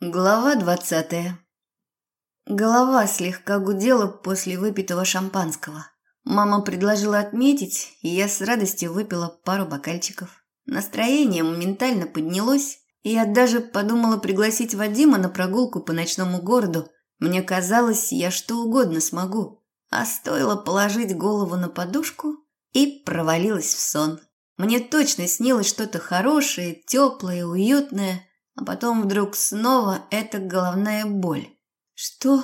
Глава двадцатая. Голова слегка гудела после выпитого шампанского. Мама предложила отметить, и я с радостью выпила пару бокальчиков. Настроение моментально поднялось, и я даже подумала пригласить Вадима на прогулку по ночному городу. Мне казалось, я что угодно смогу. А стоило положить голову на подушку и провалилась в сон. Мне точно снилось что-то хорошее, теплое, уютное – а потом вдруг снова эта головная боль. Что?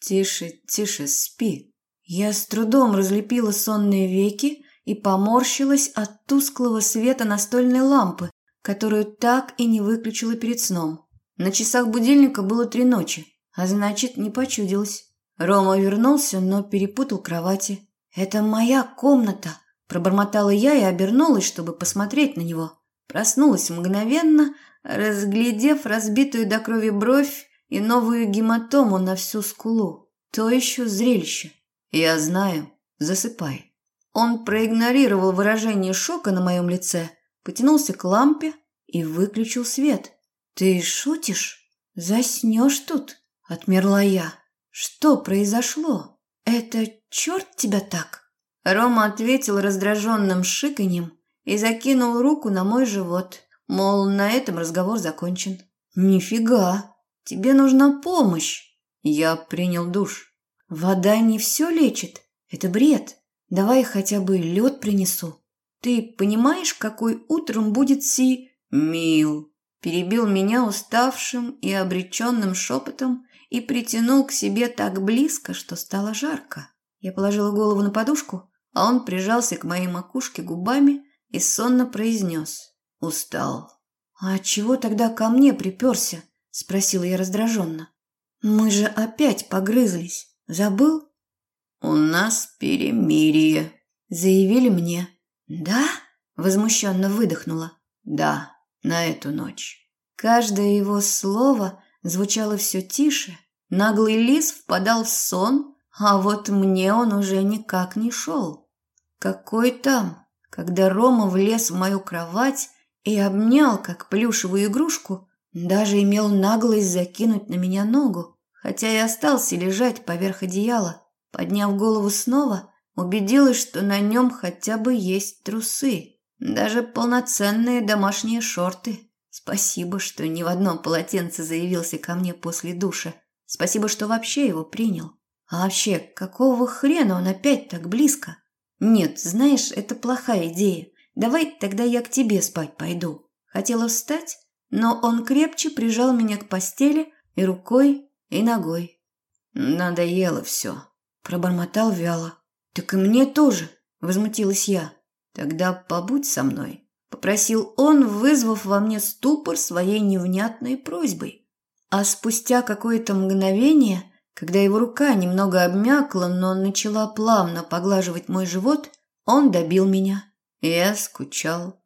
Тише, тише, спи. Я с трудом разлепила сонные веки и поморщилась от тусклого света настольной лампы, которую так и не выключила перед сном. На часах будильника было три ночи, а значит, не почудилось. Рома вернулся, но перепутал кровати. «Это моя комната», – пробормотала я и обернулась, чтобы посмотреть на него. Проснулась мгновенно, разглядев разбитую до крови бровь и новую гематому на всю скулу. То еще зрелище. Я знаю. Засыпай. Он проигнорировал выражение шока на моем лице, потянулся к лампе и выключил свет. «Ты шутишь? Заснешь тут?» – отмерла я. «Что произошло? Это черт тебя так?» Рома ответил раздраженным шиканьем и закинул руку на мой живот. Мол, на этом разговор закончен. Нифига, тебе нужна помощь. Я принял душ. Вода не все лечит. Это бред. Давай хотя бы лед принесу. Ты понимаешь, какой утром будет си... Мил. Перебил меня уставшим и обреченным шепотом и притянул к себе так близко, что стало жарко. Я положила голову на подушку, а он прижался к моей макушке губами и сонно произнес. Устал. «А чего тогда ко мне приперся?» – спросила я раздраженно. «Мы же опять погрызлись. Забыл?» «У нас перемирие», – заявили мне. «Да?» – возмущенно выдохнула. «Да, на эту ночь». Каждое его слово звучало все тише. Наглый лис впадал в сон, а вот мне он уже никак не шел. Какой там, когда Рома влез в мою кровать и обнял, как плюшевую игрушку, даже имел наглость закинуть на меня ногу, хотя и остался лежать поверх одеяла. Подняв голову снова, убедилась, что на нем хотя бы есть трусы, даже полноценные домашние шорты. Спасибо, что ни в одном полотенце заявился ко мне после душа. Спасибо, что вообще его принял. А вообще, какого хрена он опять так близко? Нет, знаешь, это плохая идея. Давай тогда я к тебе спать пойду. Хотела встать, но он крепче прижал меня к постели и рукой, и ногой. Надоело все, пробормотал вяло. Так и мне тоже, возмутилась я. Тогда побудь со мной, попросил он, вызвав во мне ступор своей невнятной просьбой. А спустя какое-то мгновение, когда его рука немного обмякла, но начала плавно поглаживать мой живот, он добил меня. Я скучал.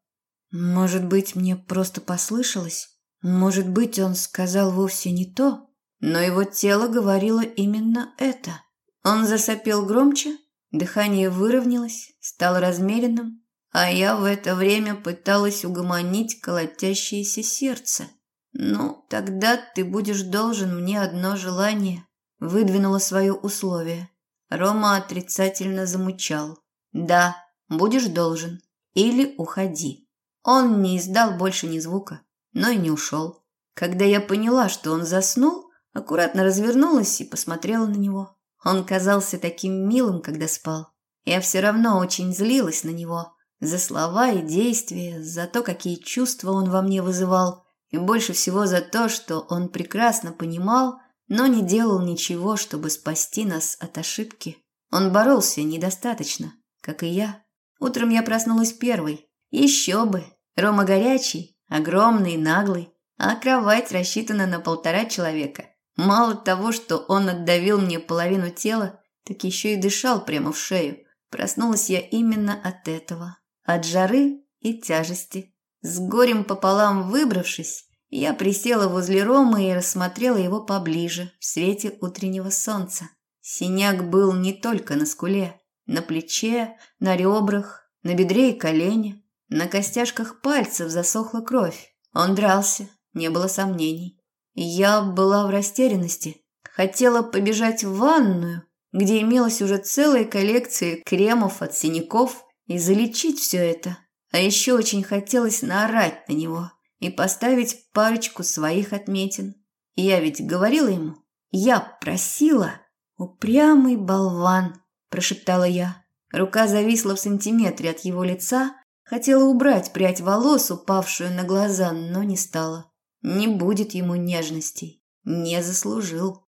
Может быть, мне просто послышалось? Может быть, он сказал вовсе не то? Но его тело говорило именно это. Он засопел громче, дыхание выровнялось, стало размеренным, а я в это время пыталась угомонить колотящееся сердце. «Ну, тогда ты будешь должен мне одно желание», – выдвинула свое условие. Рома отрицательно замучал. «Да, будешь должен. Или уходи. Он не издал больше ни звука, но и не ушел. Когда я поняла, что он заснул, аккуратно развернулась и посмотрела на него. Он казался таким милым, когда спал. Я все равно очень злилась на него. За слова и действия, за то, какие чувства он во мне вызывал. И больше всего за то, что он прекрасно понимал, но не делал ничего, чтобы спасти нас от ошибки. Он боролся недостаточно, как и я. Утром я проснулась первой. Еще бы. Рома горячий, огромный, наглый, а кровать рассчитана на полтора человека. Мало того, что он отдавил мне половину тела, так еще и дышал прямо в шею. Проснулась я именно от этого. От жары и тяжести. С горем пополам выбравшись, я присела возле Ромы и рассмотрела его поближе, в свете утреннего солнца. Синяк был не только на скуле. На плече, на ребрах, на бедре и колене, на костяшках пальцев засохла кровь. Он дрался, не было сомнений. Я была в растерянности. Хотела побежать в ванную, где имелась уже целая коллекция кремов от синяков, и залечить все это. А еще очень хотелось наорать на него и поставить парочку своих отметин. Я ведь говорила ему, я просила. Упрямый болван, прошептала я. Рука зависла в сантиметре от его лица, хотела убрать прядь волос, упавшую на глаза, но не стала. Не будет ему нежностей, не заслужил.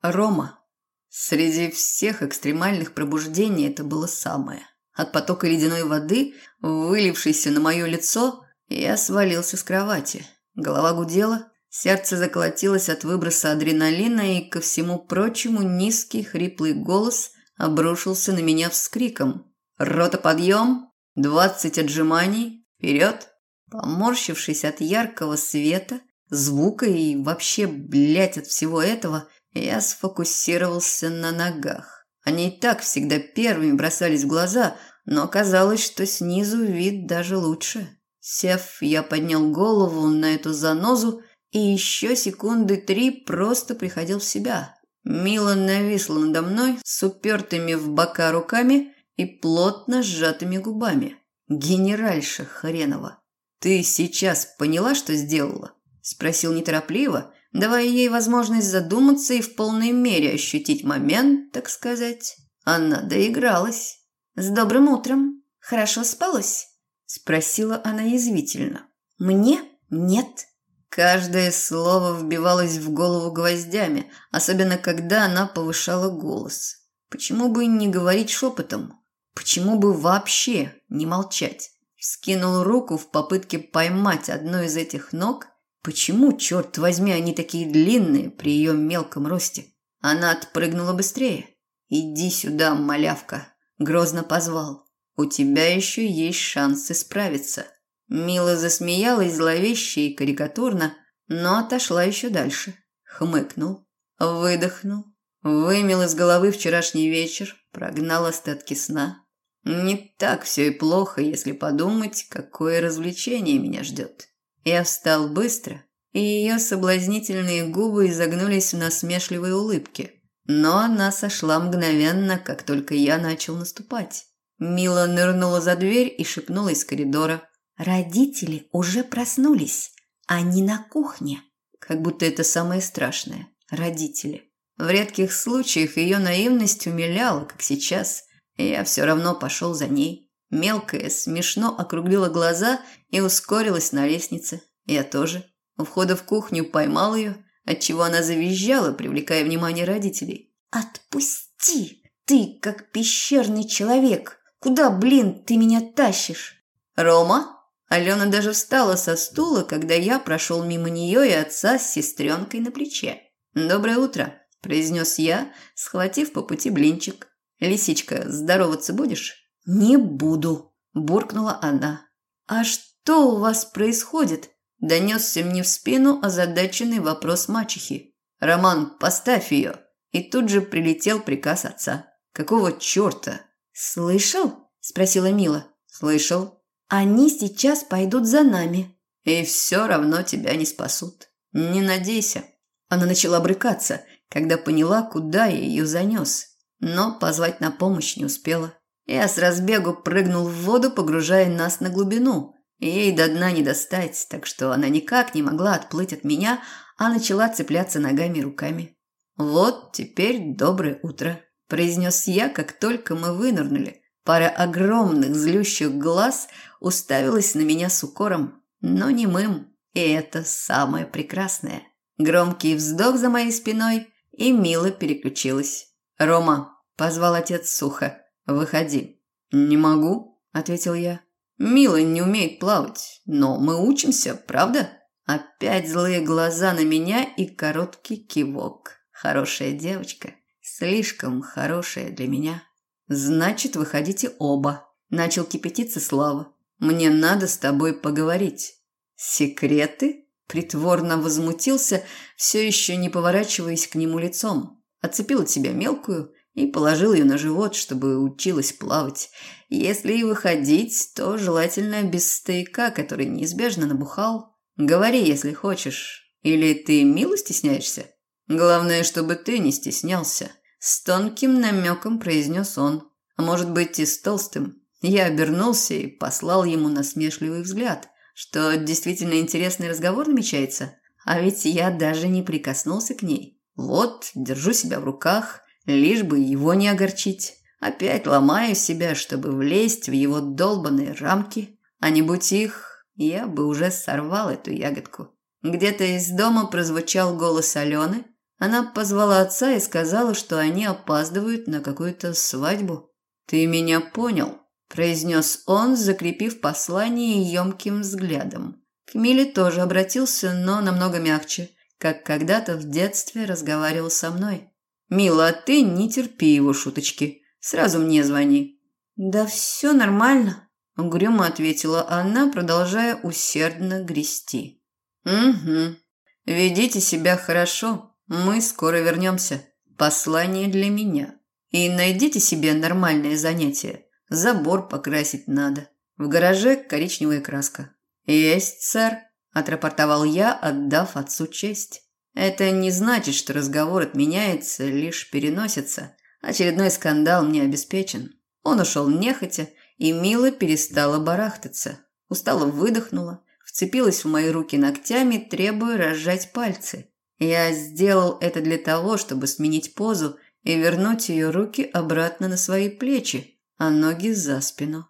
Рома. Среди всех экстремальных пробуждений это было самое. От потока ледяной воды, вылившейся на мое лицо, я свалился с кровати. Голова гудела, сердце заколотилось от выброса адреналина, и ко всему прочему низкий хриплый голос обрушился на меня вскриком. «Рота подъем! Двадцать отжиманий! Вперед!» Поморщившись от яркого света, звука и вообще, блядь, от всего этого – я сфокусировался на ногах. Они и так всегда первыми бросались в глаза, но оказалось, что снизу вид даже лучше. Сев, я поднял голову на эту занозу и еще секунды три просто приходил в себя. Мила нависла надо мной с упертыми в бока руками и плотно сжатыми губами. «Генеральша хренова, ты сейчас поняла, что сделала?» – спросил неторопливо, давая ей возможность задуматься и в полной мере ощутить момент, так сказать. Она доигралась. «С добрым утром. Хорошо спалось?» – спросила она язвительно. «Мне? Нет». Каждое слово вбивалось в голову гвоздями, особенно когда она повышала голос. Почему бы не говорить шепотом? Почему бы вообще не молчать? Скинул руку в попытке поймать одну из этих ног Почему, черт возьми, они такие длинные при ее мелком росте? Она отпрыгнула быстрее. «Иди сюда, малявка», – грозно позвал. «У тебя еще есть шанс исправиться». Мила засмеялась зловеще и карикатурно, но отошла еще дальше. Хмыкнул, выдохнул, вымел из головы вчерашний вечер, прогнал остатки сна. Не так все и плохо, если подумать, какое развлечение меня ждет. Я встал быстро, и ее соблазнительные губы изогнулись в насмешливой улыбке. Но она сошла мгновенно, как только я начал наступать. Мила нырнула за дверь и шепнула из коридора. «Родители уже проснулись, они на кухне». Как будто это самое страшное – родители. В редких случаях ее наивность умиляла, как сейчас. И я все равно пошел за ней. Мелкая смешно округлила глаза и ускорилась на лестнице. Я тоже. У входа в кухню поймал ее, отчего она завизжала, привлекая внимание родителей. «Отпусти! Ты как пещерный человек! Куда, блин, ты меня тащишь?» «Рома?» Алена даже встала со стула, когда я прошел мимо нее и отца с сестренкой на плече. «Доброе утро», – произнес я, схватив по пути блинчик. «Лисичка, здороваться будешь?» «Не буду», – буркнула она. «А что у вас происходит?» – донесся мне в спину озадаченный вопрос мачехи. «Роман, поставь ее!» И тут же прилетел приказ отца. «Какого черта?» «Слышал?» – спросила Мила. «Слышал». «Они сейчас пойдут за нами». «И все равно тебя не спасут. Не надейся». Она начала брыкаться, когда поняла, куда я ее занес. Но позвать на помощь не успела. Я с разбегу прыгнул в воду, погружая нас на глубину. Ей до дна не достать, так что она никак не могла отплыть от меня, а начала цепляться ногами и руками. «Вот теперь доброе утро», – произнес я, как только мы вынырнули. Пара огромных злющих глаз уставилась на меня с укором, но не мым, и это самое прекрасное. Громкий вздох за моей спиной, и Мила переключилась. «Рома», – позвал отец сухо, «Выходи». «Не могу», – ответил я. «Мила не умеет плавать, но мы учимся, правда?» Опять злые глаза на меня и короткий кивок. Хорошая девочка. Слишком хорошая для меня. «Значит, выходите оба», – начал кипятиться Слава. «Мне надо с тобой поговорить». «Секреты?» – притворно возмутился, все еще не поворачиваясь к нему лицом. Отцепил от себя мелкую и положил ее на живот, чтобы училась плавать. Если и выходить, то желательно без стояка, который неизбежно набухал. Говори, если хочешь. Или ты мило стесняешься? Главное, чтобы ты не стеснялся. С тонким намеком произнес он. А может быть и с толстым. Я обернулся и послал ему насмешливый взгляд. Что действительно интересный разговор намечается. А ведь я даже не прикоснулся к ней. Вот, держу себя в руках, лишь бы его не огорчить. Опять ломаю себя, чтобы влезть в его долбанные рамки. А не будь их, я бы уже сорвал эту ягодку. Где-то из дома прозвучал голос Алены. Она позвала отца и сказала, что они опаздывают на какую-то свадьбу. «Ты меня понял», – произнес он, закрепив послание емким взглядом. К Миле тоже обратился, но намного мягче, как когда-то в детстве разговаривал со мной. «Мила, а ты не терпи его шуточки. Сразу мне звони». «Да все нормально», – угрюмо ответила она, продолжая усердно грести. «Угу. Ведите себя хорошо. Мы скоро вернемся. Послание для меня. И найдите себе нормальное занятие. Забор покрасить надо. В гараже коричневая краска». «Есть, сэр», – отрапортовал я, отдав отцу честь. Это не значит, что разговор отменяется, лишь переносится. Очередной скандал мне обеспечен. Он ушел нехотя, и Мила перестала барахтаться. Устало выдохнула, вцепилась в мои руки ногтями, требуя разжать пальцы. Я сделал это для того, чтобы сменить позу и вернуть ее руки обратно на свои плечи, а ноги за спину.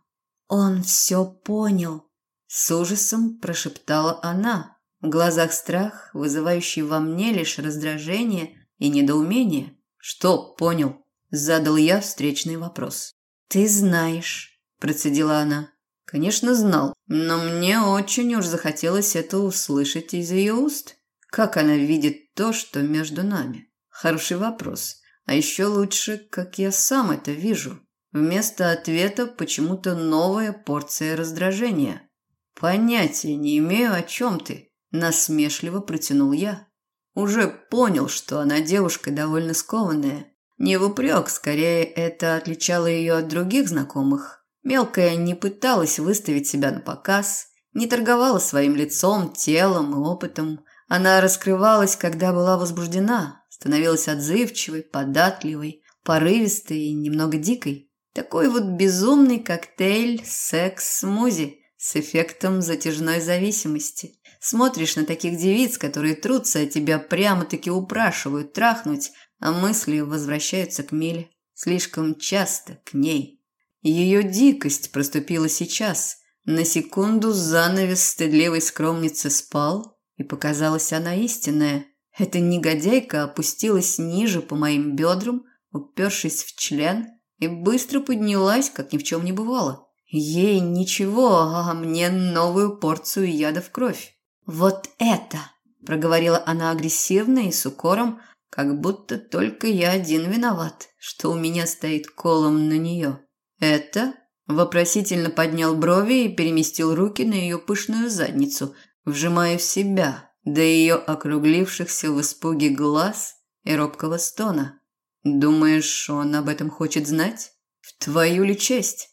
«Он все понял», – с ужасом прошептала она, в глазах страх, вызывающий во мне лишь раздражение и недоумение. «Что понял?» – задал я встречный вопрос. «Ты знаешь», – процедила она. Конечно, знал, но мне очень уж захотелось это услышать из ее уст. Как она видит то, что между нами? Хороший вопрос. А еще лучше, как я сам это вижу. Вместо ответа почему-то новая порция раздражения. Понятия не имею, о чем ты. Насмешливо протянул я. Уже понял, что она девушка довольно скованная. Не в упрек, скорее это отличало ее от других знакомых. Мелкая не пыталась выставить себя на показ, не торговала своим лицом, телом и опытом. Она раскрывалась, когда была возбуждена, становилась отзывчивой, податливой, порывистой и немного дикой. Такой вот безумный коктейль секс-смузи с эффектом затяжной зависимости. Смотришь на таких девиц, которые трутся, а тебя прямо-таки упрашивают трахнуть, а мысли возвращаются к Миле. Слишком часто к ней. Ее дикость проступила сейчас. На секунду занавес стыдливой скромницы спал, и показалась она истинная. Эта негодяйка опустилась ниже по моим бедрам, упершись в член, и быстро поднялась, как ни в чем не бывало. Ей ничего, а мне новую порцию яда в кровь. «Вот это!» – проговорила она агрессивно и с укором, как будто только я один виноват, что у меня стоит колом на нее. «Это?» – вопросительно поднял брови и переместил руки на ее пышную задницу, вжимая в себя до ее округлившихся в испуге глаз и робкого стона. «Думаешь, он об этом хочет знать? В твою ли честь?»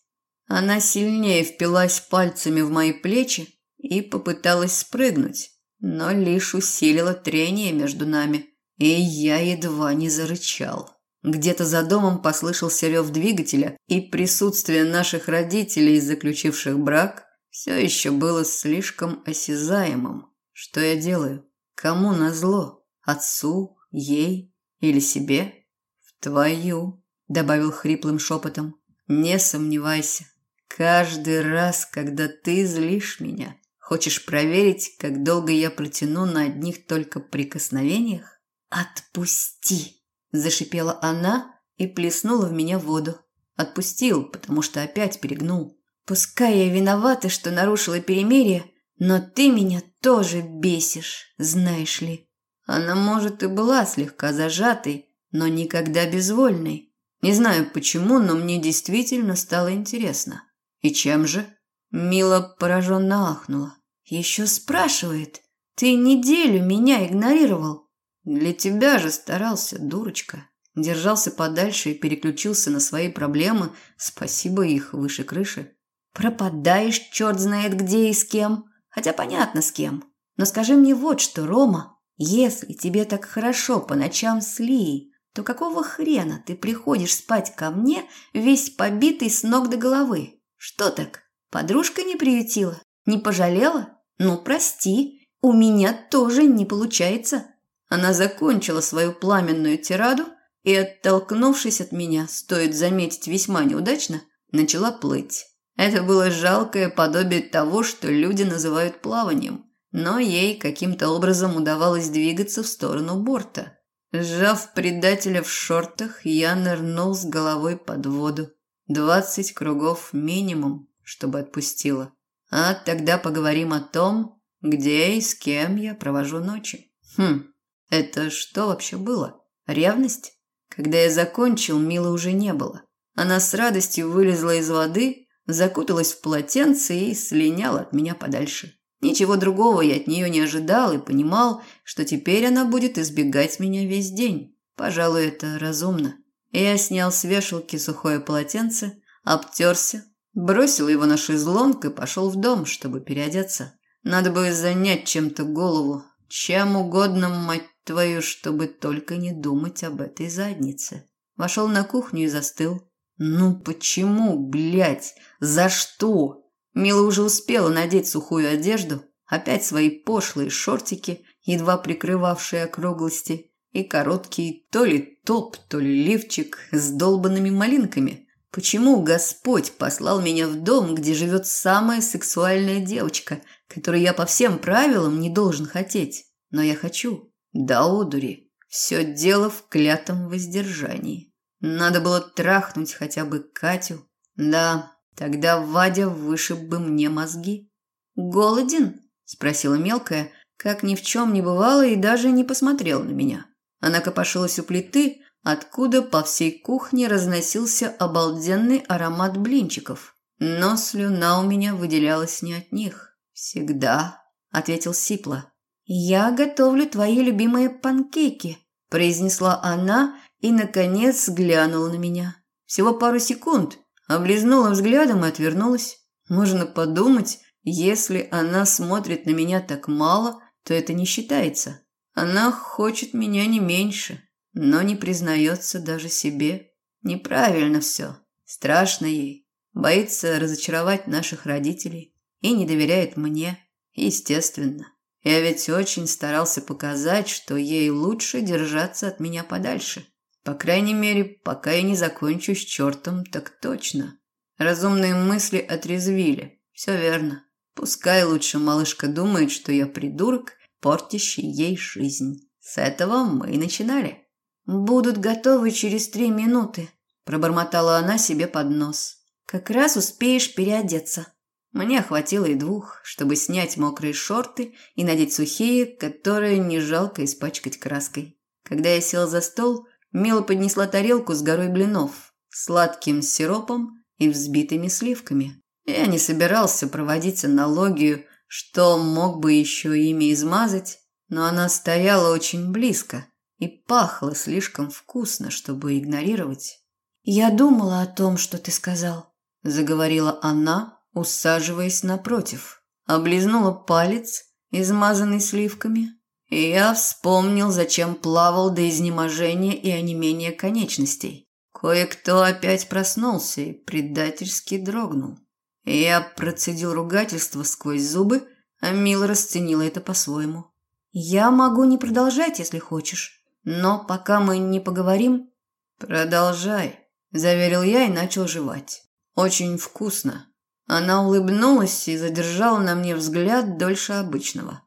Она сильнее впилась пальцами в мои плечи, и попыталась спрыгнуть, но лишь усилила трение между нами, и я едва не зарычал. Где-то за домом послышался рев двигателя, и присутствие наших родителей, заключивших брак, все еще было слишком осязаемым. Что я делаю? Кому назло? Отцу? Ей? Или себе? В твою, добавил хриплым шепотом. Не сомневайся. Каждый раз, когда ты злишь меня, Хочешь проверить, как долго я протяну на одних только прикосновениях? Отпусти, зашипела она и плеснула в меня воду. Отпустил, потому что опять перегнул. Пускай я виновата, что нарушила перемирие, но ты меня тоже бесишь, знаешь ли. Она, может, и была слегка зажатой, но никогда безвольной. Не знаю почему, но мне действительно стало интересно. И чем же? Мила пораженно ахнула. «Еще спрашивает. Ты неделю меня игнорировал». «Для тебя же старался, дурочка». Держался подальше и переключился на свои проблемы, спасибо их выше крыши. Пропадаешь черт знает где и с кем. Хотя понятно с кем. Но скажи мне вот что, Рома, если тебе так хорошо по ночам с Лией, то какого хрена ты приходишь спать ко мне весь побитый с ног до головы? Что так? Подружка не приютила? Не пожалела? Ну, прости, у меня тоже не получается. Она закончила свою пламенную тираду и, оттолкнувшись от меня, стоит заметить весьма неудачно, начала плыть. Это было жалкое подобие того, что люди называют плаванием, но ей каким-то образом удавалось двигаться в сторону борта. Сжав предателя в шортах, я нырнул с головой под воду. Двадцать кругов минимум, чтобы отпустила. А тогда поговорим о том, где и с кем я провожу ночи. Хм, это что вообще было? Ревность? Когда я закончил, Милы уже не было. Она с радостью вылезла из воды, закуталась в полотенце и слиняла от меня подальше. Ничего другого я от нее не ожидал и понимал, что теперь она будет избегать меня весь день. Пожалуй, это разумно. Я снял с вешалки сухое полотенце, обтерся, бросил его на шезлонг и пошел в дом, чтобы переодеться. Надо бы занять чем-то голову, чем угодно, мать твою, чтобы только не думать об этой заднице. Вошел на кухню и застыл. Ну почему, блядь? За что? Мила уже успела надеть сухую одежду, опять свои пошлые шортики, едва прикрывавшие округлости, и короткий то ли топ, то ли лифчик с долбанными малинками. Почему Господь послал меня в дом, где живет самая сексуальная девочка, которую я по всем правилам не должен хотеть? Но я хочу. Да, одури. Все дело в клятом воздержании. Надо было трахнуть хотя бы Катю. Да, тогда Вадя вышиб бы мне мозги. «Голоден?» – спросила мелкая, как ни в чем не бывало и даже не посмотрела на меня. Она копошилась у плиты, откуда по всей кухне разносился обалденный аромат блинчиков. Но слюна у меня выделялась не от них. «Всегда», – ответил Сипла. «Я готовлю твои любимые панкейки», – произнесла она и, наконец, глянула на меня. Всего пару секунд, облизнула взглядом и отвернулась. Можно подумать, если она смотрит на меня так мало, то это не считается. Она хочет меня не меньше, но не признается даже себе. Неправильно все. Страшно ей. Боится разочаровать наших родителей и не доверяет мне. Естественно. Я ведь очень старался показать, что ей лучше держаться от меня подальше. По крайней мере, пока я не закончу с чертом, так точно. Разумные мысли отрезвили. Все верно. Пускай лучше малышка думает, что я придурок, портящий ей жизнь. С этого мы и начинали. «Будут готовы через три минуты», – пробормотала она себе под нос. «Как раз успеешь переодеться». Мне хватило и двух, чтобы снять мокрые шорты и надеть сухие, которые не жалко испачкать краской. Когда я сел за стол, Мила поднесла тарелку с горой блинов, сладким сиропом и взбитыми сливками. Я не собирался проводить аналогию, что мог бы еще ими измазать, но она стояла очень близко и пахла слишком вкусно, чтобы игнорировать. «Я думала о том, что ты сказал», – заговорила она, усаживаясь напротив. Облизнула палец, измазанный сливками, я вспомнил, зачем плавал до изнеможения и онемения конечностей. Кое-кто опять проснулся и предательски дрогнул. Я процедил ругательство сквозь зубы, а Мила расценила это по-своему. «Я могу не продолжать, если хочешь, но пока мы не поговорим...» «Продолжай», – заверил я и начал жевать. «Очень вкусно». Она улыбнулась и задержала на мне взгляд дольше обычного.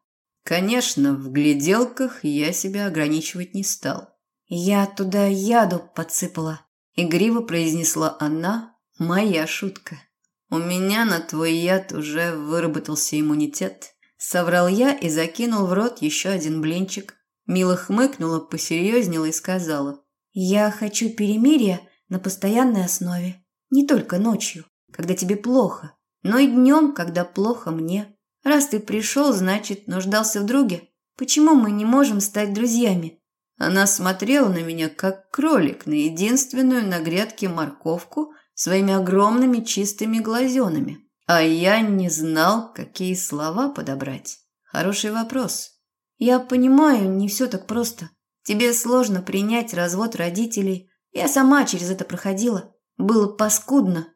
Конечно, в гляделках я себя ограничивать не стал. «Я туда яду подсыпала», – игриво произнесла она, моя шутка. «У меня на твой яд уже выработался иммунитет», – соврал я и закинул в рот еще один блинчик. Мила хмыкнула, посерьезнела и сказала. «Я хочу перемирия на постоянной основе. Не только ночью, когда тебе плохо, но и днем, когда плохо мне. Раз ты пришел, значит, нуждался в друге. Почему мы не можем стать друзьями?» Она смотрела на меня, как кролик, на единственную на грядке морковку своими огромными чистыми глазенами. А я не знал, какие слова подобрать. Хороший вопрос. Я понимаю, не все так просто. Тебе сложно принять развод родителей. Я сама через это проходила. Было паскудно.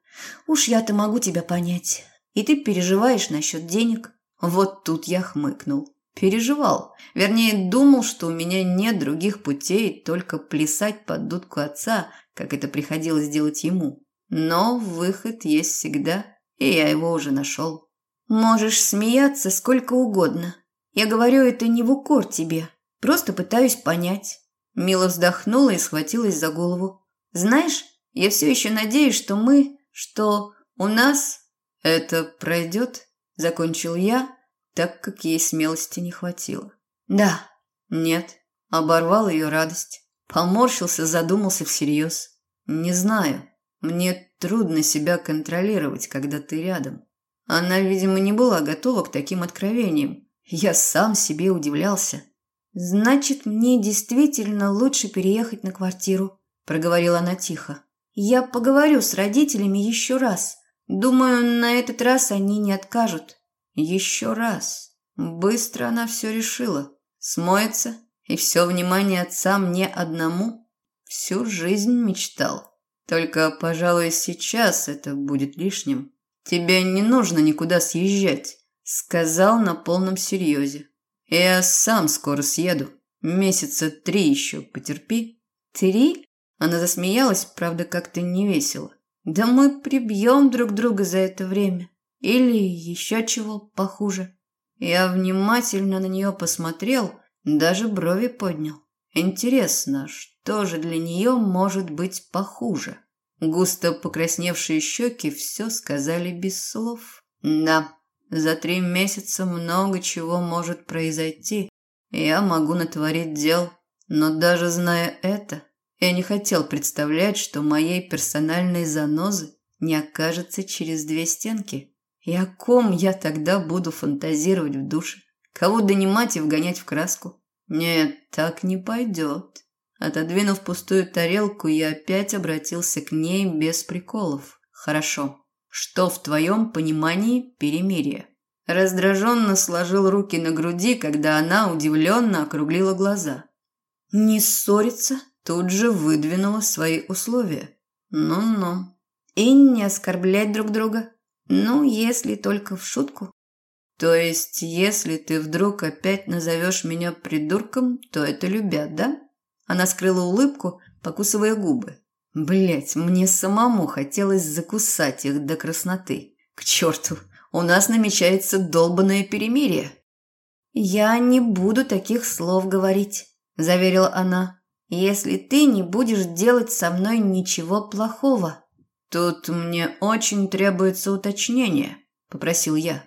Уж я-то могу тебя понять. И ты переживаешь насчет денег. Вот тут я хмыкнул. Переживал. Вернее, думал, что у меня нет других путей, только плясать под дудку отца, как это приходилось делать ему. Но выход есть всегда, и я его уже нашел. Можешь смеяться сколько угодно. Я говорю это не в укор тебе, просто пытаюсь понять. Мила вздохнула и схватилась за голову. Знаешь, я все еще надеюсь, что мы, что у нас... Это пройдет, закончил я, так как ей смелости не хватило. Да. Нет. Оборвал ее радость. Поморщился, задумался всерьез. Не знаю. Мне трудно себя контролировать, когда ты рядом. Она, видимо, не была готова к таким откровениям. Я сам себе удивлялся. «Значит, мне действительно лучше переехать на квартиру», – проговорила она тихо. «Я поговорю с родителями еще раз. Думаю, на этот раз они не откажут». Еще раз. Быстро она все решила. Смоется, и все внимание отца мне одному. Всю жизнь мечтал. Только, пожалуй, сейчас это будет лишним. Тебе не нужно никуда съезжать, сказал на полном серьезе. Я сам скоро съеду. Месяца три еще потерпи. Три? Она засмеялась, правда, как-то невесело. Да мы прибьем друг друга за это время. Или еще чего похуже. Я внимательно на нее посмотрел, даже брови поднял. Интересно, что же для нее может быть похуже? Густо покрасневшие щеки все сказали без слов. Да, за три месяца много чего может произойти. Я могу натворить дел, но даже зная это, я не хотел представлять, что моей персональной занозы не окажется через две стенки. И о ком я тогда буду фантазировать в душе? Кого донимать и вгонять в краску? Нет, так не пойдет. Отодвинув пустую тарелку, я опять обратился к ней без приколов. Хорошо. Что в твоем понимании перемирие? Раздраженно сложил руки на груди, когда она удивленно округлила глаза. Не ссориться? Тут же выдвинула свои условия. Ну-ну. И не оскорблять друг друга. Ну, если только в шутку. То есть, если ты вдруг опять назовешь меня придурком, то это любят, да? Она скрыла улыбку, покусывая губы. Блять, мне самому хотелось закусать их до красноты. К черту, у нас намечается долбанное перемирие. Я не буду таких слов говорить, заверила она. Если ты не будешь делать со мной ничего плохого. «Тут мне очень требуется уточнение», – попросил я.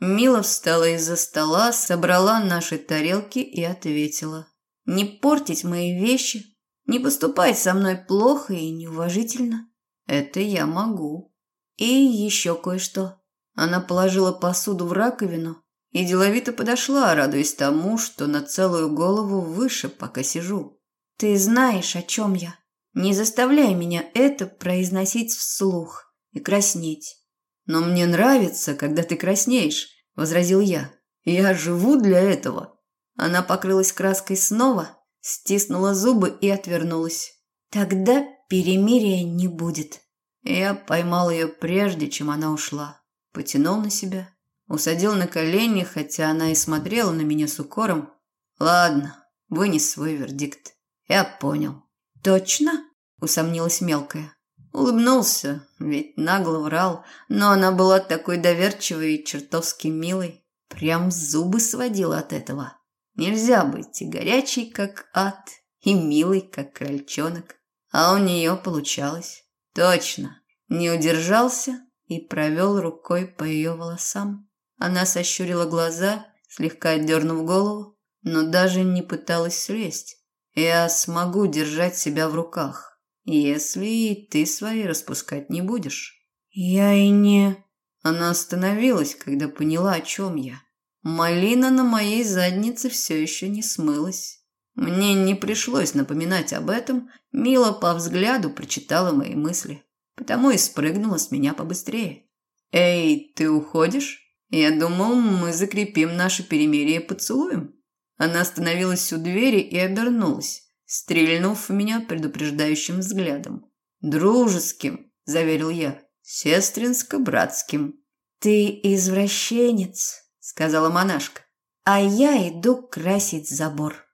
Мила встала из-за стола, собрала наши тарелки и ответила. «Не портить мои вещи, не поступать со мной плохо и неуважительно. Это я могу. И еще кое-что». Она положила посуду в раковину и деловито подошла, радуясь тому, что на целую голову выше, пока сижу. «Ты знаешь, о чем я?» Не заставляй меня это произносить вслух и краснеть. Но мне нравится, когда ты краснеешь, возразил я. Я живу для этого. Она покрылась краской снова, стиснула зубы и отвернулась. Тогда перемирия не будет. Я поймал ее прежде, чем она ушла. Потянул на себя, усадил на колени, хотя она и смотрела на меня с укором. Ладно, вынес свой вердикт. Я понял. «Точно?» – усомнилась мелкая. Улыбнулся, ведь нагло врал, но она была такой доверчивой и чертовски милой. Прям зубы сводила от этого. Нельзя быть и горячей, как ад, и милой, как крольчонок. А у нее получалось. Точно. Не удержался и провел рукой по ее волосам. Она сощурила глаза, слегка отдернув голову, но даже не пыталась слезть. Я смогу держать себя в руках, если ты свои распускать не будешь. Я и не... Она остановилась, когда поняла, о чем я. Малина на моей заднице все еще не смылась. Мне не пришлось напоминать об этом, Мила по взгляду прочитала мои мысли, потому и спрыгнула с меня побыстрее. «Эй, ты уходишь? Я думал, мы закрепим наше перемирие поцелуем». Она остановилась у двери и обернулась, стрельнув в меня предупреждающим взглядом. «Дружеским», – заверил я, – «сестринско-братским». «Ты извращенец», – сказала монашка, – «а я иду красить забор».